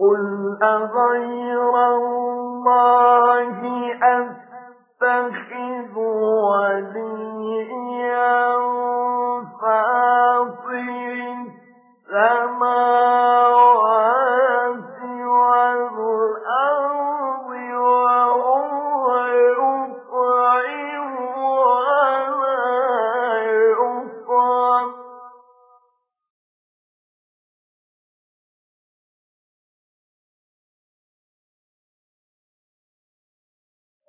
قل أغير الله أتخذ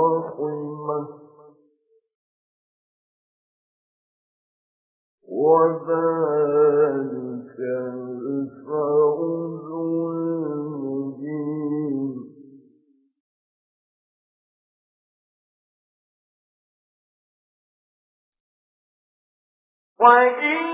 رحمه وذلك الفوز المبين. وإن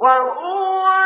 وهو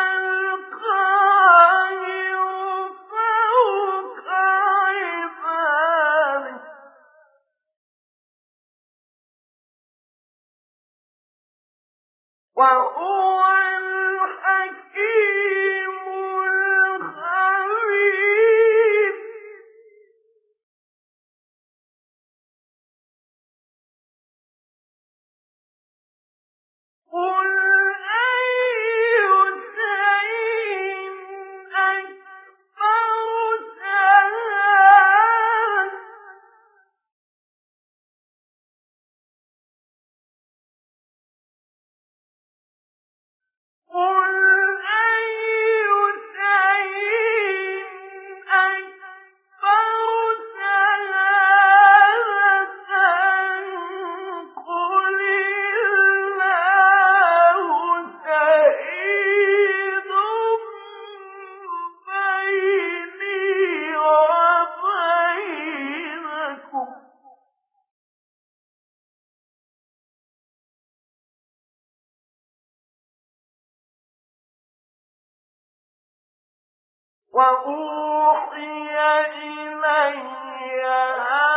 وأوحي إلي هذا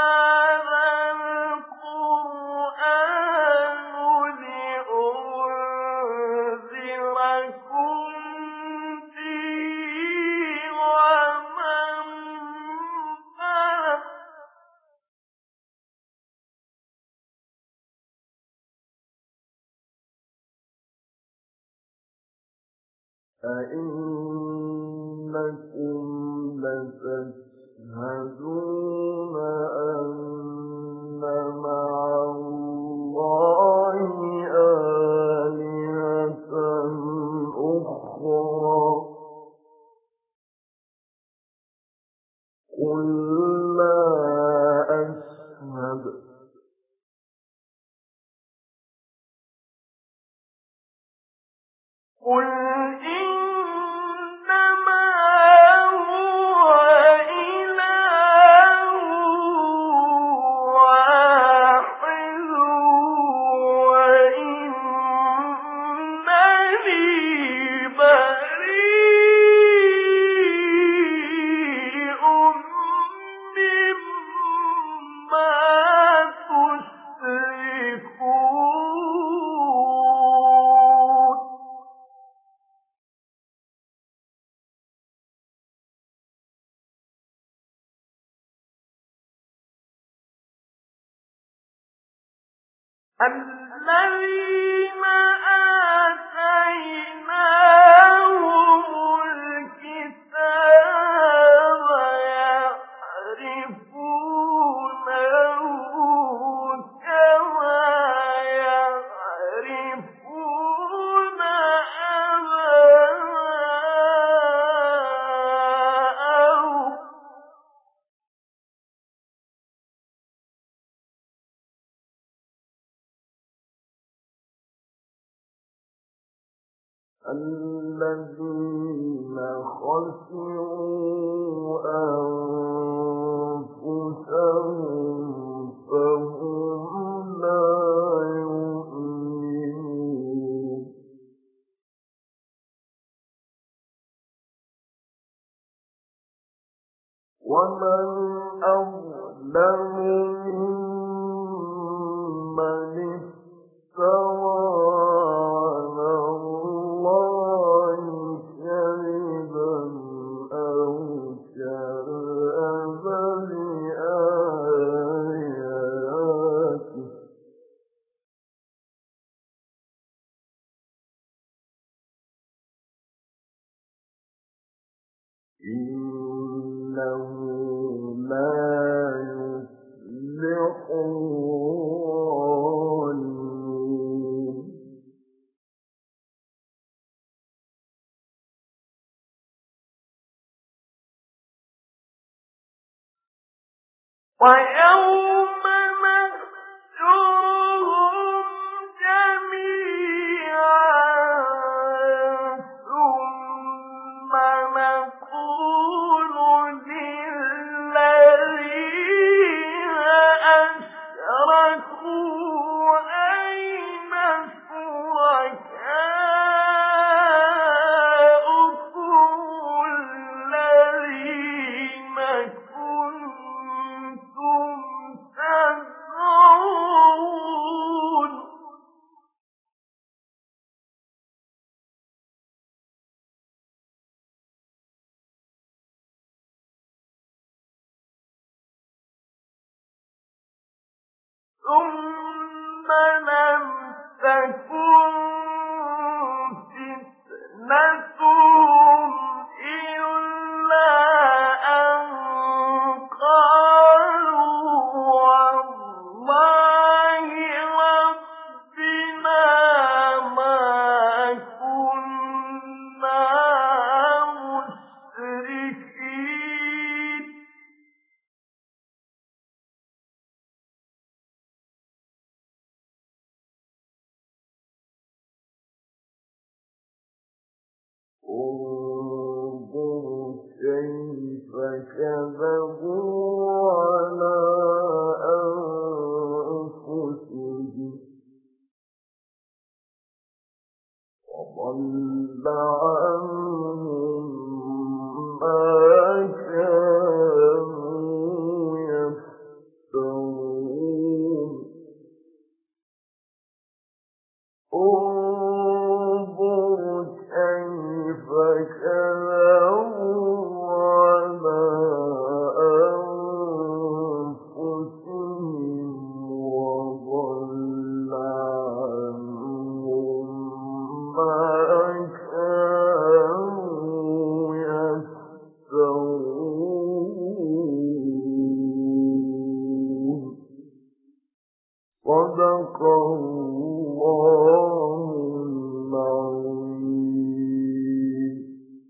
الذي الذين أنفسهم لا ومن أظلم إنه انظر كيف كذبوا على أنفسهم. وضل عنهم